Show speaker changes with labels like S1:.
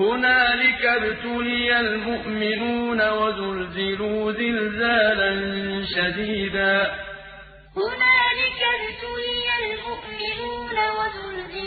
S1: هُنَالِكَ ابْتُلِيَ الْمُؤْمِنُونَ وَزُلْزِلُوا زِلْزَالًا شَدِيدًا. هُنَالِكَ ابْتُلِيَ الْمُؤْمِنُونَ وَزُلْزِلُوا